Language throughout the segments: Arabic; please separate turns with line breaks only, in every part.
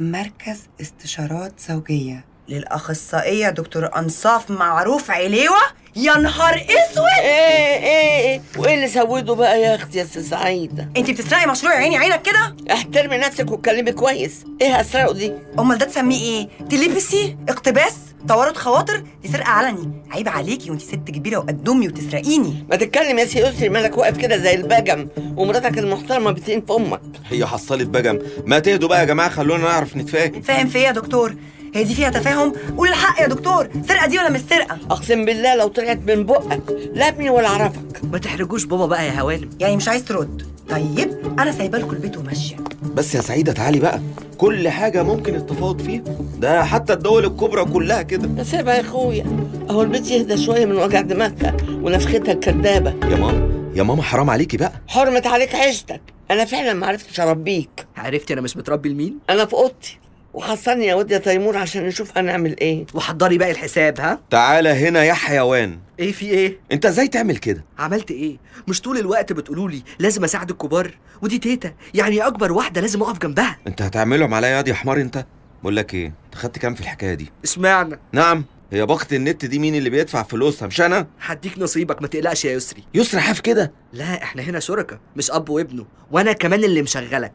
مركز استشارات زوجية. للأخصائية دكتور أنصاف معروف عليوة يا نهار أسود.
إيه إيه إيه. وإيه اللي سوده بقى يا أختي يا أستاذ سعيدة؟
أنت بتسرقي مشروع عيني عينك كده؟
احترمي نفسك واتكلمي كويس. إيه هسرقه دي؟
أمال ده تسميه إيه؟ تلبيس اقتباس؟ توارد خواطر؟ دي سرقة علني. عيب عليكي وأنت ست كبيرة وقد امي وتسرقيني.
ما تتكلم يا سي يسري مالك واقف كده زي البجم ومراتك المحترمة بتين في أمك.
هي حصلت بجم. ما تهدوا بقى يا جماعة خلونا نعرف نتفاهم.
فاهم في إيه يا دكتور. هي دي فيها تفاهم؟ قول الحق يا دكتور. سرقة دي ولا مش سرقة؟
أقسم بالله لو طلعت من بقك لا ابني ولا اعرفك
ما تحرجوش بابا بقى يا هوانم
يعني مش عايز ترد. طيب أنا سايبة لكم البيت وماشية.
بس يا سعيدة تعالي بقى. كل حاجة ممكن التفاوض فيها. ده حتى الدول الكبرى كلها كده.
سيبها يا أخويا أهو البيت يهدى شوية من وجع دماغها ونفختها الكدابة.
يا ماما يا ماما حرام عليكي بقى.
حرمت عليك عيشتك. أنا فعلا ما عرفتش أربيك.
عرفتي أنا مش متربي لمين؟
أنا في أوضتي. وحصلني يا واد يا تيمور عشان نشوف هنعمل إيه.
وحضري باقي الحساب ها؟
تعالى هنا يا حيوان.
إيه في إيه؟
أنت إزاي تعمل كده؟
عملت إيه؟ مش طول الوقت بتقولوا لي لازم أساعد الكبار؟ ودي تيتا يعني أكبر واحدة لازم أقف جنبها.
أنت هتعملهم عليا يا حمار أنت؟ بقول لك إيه أنت خدت كام في الحكاية دي؟
اسمعنا
نعم هي باقة النت دي مين اللي بيدفع فلوسها مش أنا؟
هديك نصيبك ما تقلقش يا يسري.
يسرى حاف كده.
لا إحنا هنا شركة مش أب وابنه وأنا كمان اللي مشغلك.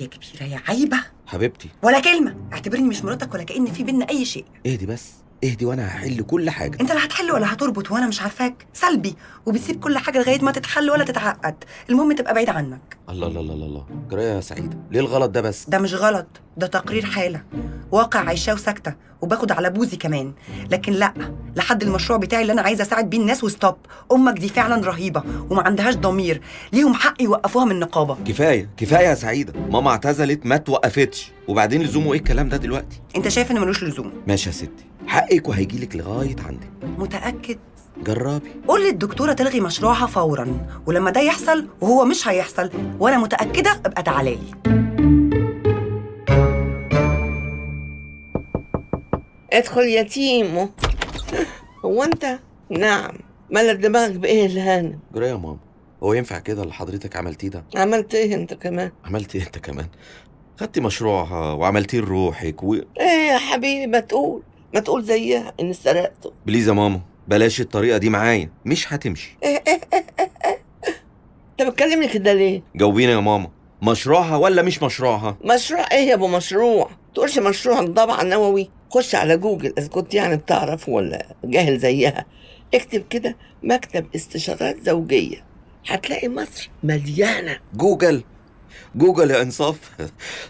يا كبيرة يا عيبة.
حبيبتي.
ولا كلمة. اعتبرني مش مراتك ولا كأن في بينا أي شيء.
اهدي بس. اهدي وأنا هحل كل حاجة.
أنت لا هتحل ولا هتربط وأنا مش عارفاك. سلبي. وبتسيب كل حاجة لغاية ما تتحل ولا تتعقد. المهم تبقى بعيد عنك.
الله الله الله الله الله. يا سعيدة. ليه الغلط ده بس؟
ده مش غلط. ده تقرير حالة. واقع عايشاه وساكته وباخد على بوزي كمان. لكن لأ لحد المشروع بتاعي اللي أنا عايزة أساعد بيه الناس وستوب. أمك دي فعلا رهيبة وما عندهاش ضمير. ليهم حق يوقفوها من النقابه
كفاية كفاية يا سعيدة. ماما اعتزلت ما توقفتش. وبعدين لزومه إيه الكلام ده دلوقتي؟
أنت شايف ان ملوش لزوم.
ماشي يا ستي. حقك وهيجيلك لغاية عندك.
متأكد؟
جربي.
قول للدكتورة تلغي مشروعها فورا ولما ده يحصل وهو مش هيحصل وأنا متأكدة أبقى تعالى
ادخل يا تيمو هو انت؟ نعم. مالك دماغك بإيه الهانم
جراية يا ماما. هو ينفع كده اللي حضرتك عملتيه ده؟
عملت إيه أنت كمان؟
عملتي أنت كمان؟ خدتي مشروعها وعملتيه لروحك و...
إيه يا حبيبي ما تقول. ما تقول زيها ان سرقته.
بليز يا ماما بلاش الطريقة دي معايا. مش هتمشي.
انت بتكلمني كده ليه؟
جاوبينا يا ماما. مشروعها ولا مش مشروعها؟
مشروع إيه يا أبو مشروع؟ تقولش مشروع الضبع النووي خش على جوجل إذا كنت يعني بتعرف ولا جاهل زيها اكتب كده مكتب استشارات زوجية. هتلاقي مصر مليانة.
جوجل جوجل يا إنصاف.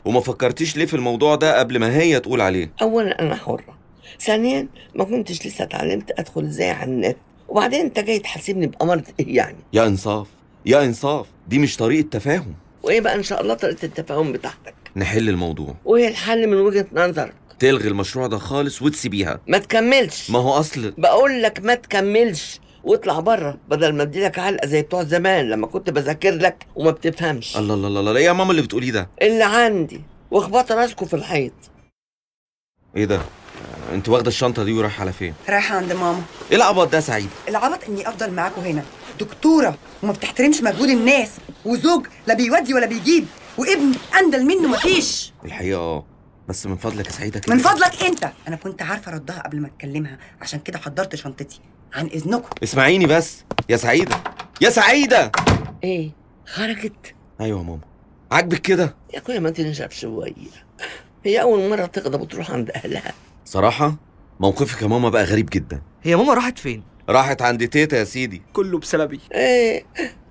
وما فكرتيش ليه في الموضوع ده قبل ما هي تقول عليه؟
اولا أنا حرة. ثانيا ما كنتش لسه اتعلمت أدخل إزاي على النت. وبعدين أنت جاي تحاسبني بأمارة إيه يعني؟
يا إنصاف يا إنصاف دي مش طريقة تفاهم.
وإيه بقى إن شاء الله طريقة التفاهم بتاعتك؟
نحل الموضوع.
وايه الحل من وجهة نظرك.
تلغي المشروع ده خالص وتسيبيها
ما تكملش.
ما هو أصل
بقول لك ما تكملش. واطلع بره بدل ما اديلك علقة زي بتوع زمان لما كنت بذاكر لك وما بتفهمش.
الله الله الله الله. إيه يا ماما اللي بتقوليه ده؟
اللي عندي. واخبط راسكوا في الحيط.
إيه ده؟ أنت واخدة الشنطة دي ورايحة على فين؟
رايحة عند ماما.
إيه العبط ده يا سعيد؟
العبط إني أفضل معاكوا هنا. دكتورة وما بتحترمش مجهود الناس. وزوج لا بيودي ولا بيجيب. وابن أندل منه مفيش.
الحقيقة آه. بس من فضلك يا سعيدة كده.
من فضلك انت. أنا كنت عارفة ردها قبل ما اتكلمها. عشان كده حضرت شنطتي. عن إذنكم.
اسمعيني بس. يا سعيدة. يا سعيدة!
إيه؟ خرجت
أيوه يا ماما. عاجبك كده؟
يا أخويا ما تنشف شوية. هي أول مرة تغضب وتروح عند أهلها.
صراحة موقفك يا ماما بقى غريب جدا.
هي ماما راحت فين؟
راحت عند تيتا يا سيدي.
كله بسببي.
إيه؟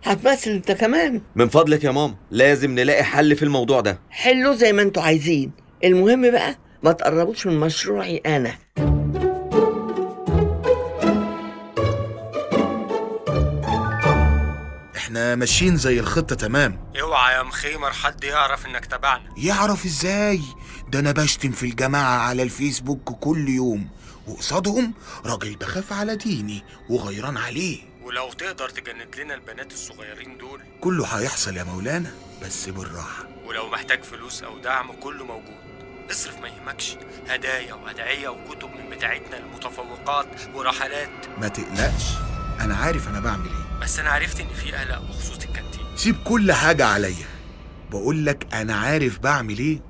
هتمثل انت كمان؟
من فضلك يا ماما. لازم نلاقي حل في الموضوع ده.
حلو زي ما أنتوا عايزين. المهم بقى ما تقربوش من مشروعي أنا.
إحنا ماشيين زي الخطة تمام.
اوعى يا مخيمر حد يعرف إنك تبعنا.
يعرف إزاي؟ ده أنا بشتم في الجماعة على الفيسبوك كل يوم. وقصادهم راجل بخاف على ديني وغيران عليه.
ولو تقدر تجند لنا البنات الصغيرين دول.
كله هيحصل يا مولانا بس بالراحة.
ولو محتاج فلوس أو دعم كله موجود. اصرف ما يهمكش. هدايا وأدعية وكتب من بتاعتنا المتفوقات ورحلات.
ما تقلقش أنا عارف أنا بعمل إيه.
بس أنا عرفت إن في قلق بخصوص الكانتين.
سيب كل حاجة عليا. بقول لك أنا عارف بعمل إيه.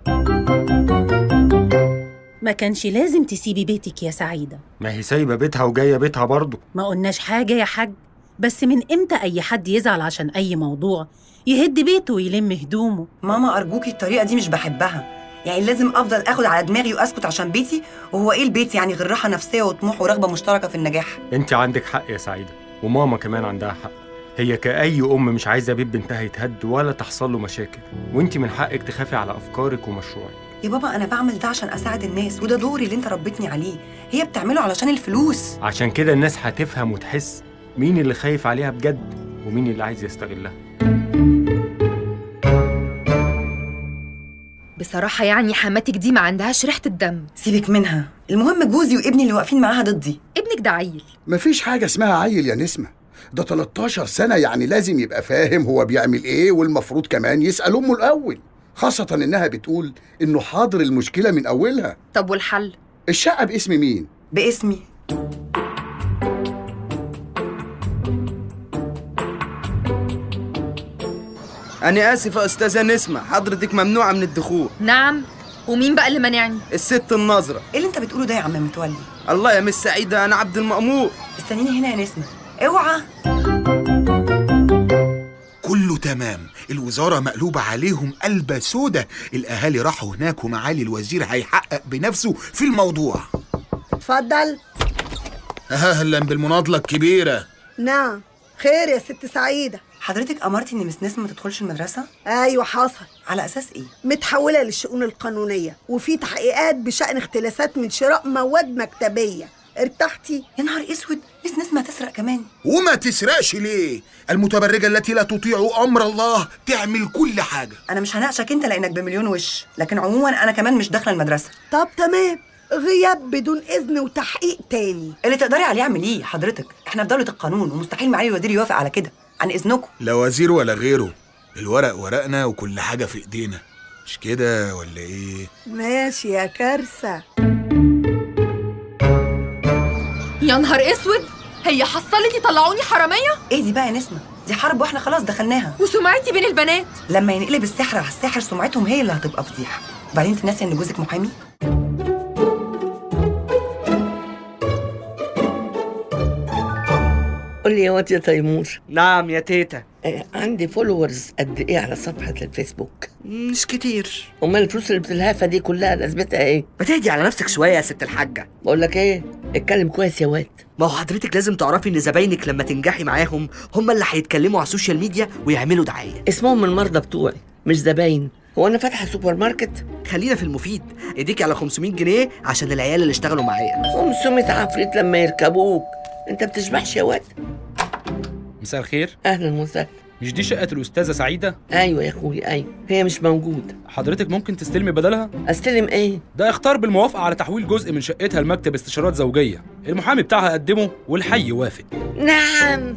ما كانش لازم تسيبي بيتك يا سعيدة.
ما هي سايبة بيتها وجاية بيتها برضه.
ما قلناش حاجة يا حاج. بس من إمتى أي حد يزعل عشان أي موضوع؟ يهد بيته ويلم هدومه.
ماما أرجوكي الطريقة دي مش بحبها. يعني لازم أفضل آخد على دماغي وأسكت عشان بيتي وهو إيه البيت يعني غير راحة نفسية وطموح ورغبة مشتركة في النجاح؟
أنت عندك حق يا سعيدة وماما كمان عندها حق. هي كأي أم مش عايزة بيت بنتها يتهد ولا تحصل له مشاكل وأنت من حقك تخافي على أفكارك ومشروعك.
يا بابا أنا بعمل ده عشان أساعد الناس وده دوري اللي أنت ربيتني عليه. هي بتعمله علشان الفلوس.
عشان كده الناس هتفهم وتحس مين اللي خايف عليها بجد ومين اللي عايز يستغلها.
بصراحة يعني حماتك دي ما عندهاش ريحة الدم.
سيبك منها. المهم جوزي وابني اللي واقفين معاها ضدي.
ابنك ده عيل.
مفيش حاجة اسمها عيل يا نسمة. ده 13 سنة يعني لازم يبقى فاهم هو بيعمل إيه والمفروض كمان يسأل أمه الأول. خاصة إنها بتقول إنه حاضر المشكلة من أولها.
طب والحل؟
الشقة باسم مين؟
باسمي.
أنا آسف يا أستاذة نسمة حضرتك ممنوعة من الدخول.
نعم ومين بقى اللي منعني؟
الست النظرة.
إيه اللي أنت بتقوله ده يا عم متولي؟
الله يا مس سعيدة أنا عبد المأمور.
استنيني هنا يا نسمة. اوعى.
كله تمام. الوزارة مقلوبة عليهم قلبة سودة. الأهالي راحوا هناك ومعالي الوزير هيحقق بنفسه في الموضوع.
اتفضل.
أهلا بالمناضلة الكبيرة.
نعم. خير يا ست سعيدة.
حضرتك أمرتي إن مس نسمه ما تدخلش المدرسة؟
أيوة حصل.
على أساس إيه؟
متحولة للشؤون القانونية وفي تحقيقات بشأن اختلاسات من شراء مواد مكتبية. ارتحتي؟
يا نهار أسود مس نسمه هتسرق كمان.
وما تسرقش ليه؟ المتبرجة التي لا تطيع أمر الله تعمل كل حاجة.
أنا مش هناقشك أنت لأنك بمليون وش لكن عموما أنا كمان مش داخلة المدرسة.
طب تمام. غياب بدون إذن وتحقيق تاني.
اللي تقدري عليه اعمليه حضرتك. إحنا في دولة القانون ومستحيل معالي الوزير يوافق على كده. عن إذنكم.
لا وزير ولا غيره الورق ورقنا وكل حاجة في إيدينا. مش كده ولا إيه؟
ماشي يا كارثة.
يا نهار أسود! هي حصلت يطلعوني حرامية؟
إيه دي بقى يا نسمة؟ دي حرب وإحنا خلاص دخلناها.
وسمعتي بين البنات؟
لما ينقلب السحر على الساحر سمعتهم هي اللي هتبقى فضيحة. وبعدين انت ناسية إن جوزك محامي؟
قول لي يا واد يا تيمور.
نعم يا تيتا.
آه، عندي followers قد إيه على صفحة الفيسبوك؟
مش كتير.
أمال الفلوس اللي بتلهفها دي كلها لازمتها إيه؟
ما تهدي على نفسك شوية يا ست الحاجة.
بقول لك إيه؟ اتكلم كويس يا واد.
ما هو حضرتك لازم تعرفي إن زباينك لما تنجحي معاهم هم اللي هيتكلموا على ال social media ويعملوا دعاية.
اسمهم المرضى بتوعي مش زباين. هو أنا فاتحة سوبر ماركت
خلينا في المفيد. إيدك على 500 جنيه عشان العيال اللي اشتغلوا معايا.
500 عفريت لما يركبوك. أنت بتشبحش يا واد
مساء الخير.
أهلا وسهلا.
مش دي شقة الأستاذة سعيدة؟
أيوه يا أخوي أيوه. هي مش موجودة.
حضرتك ممكن تستلمي بدلها؟
أستلم إيه؟
ده اختار بالموافقة على تحويل جزء من شقتها لمكتب استشارات زوجية. المحامي بتاعها قدمه والحي وافق
نعم.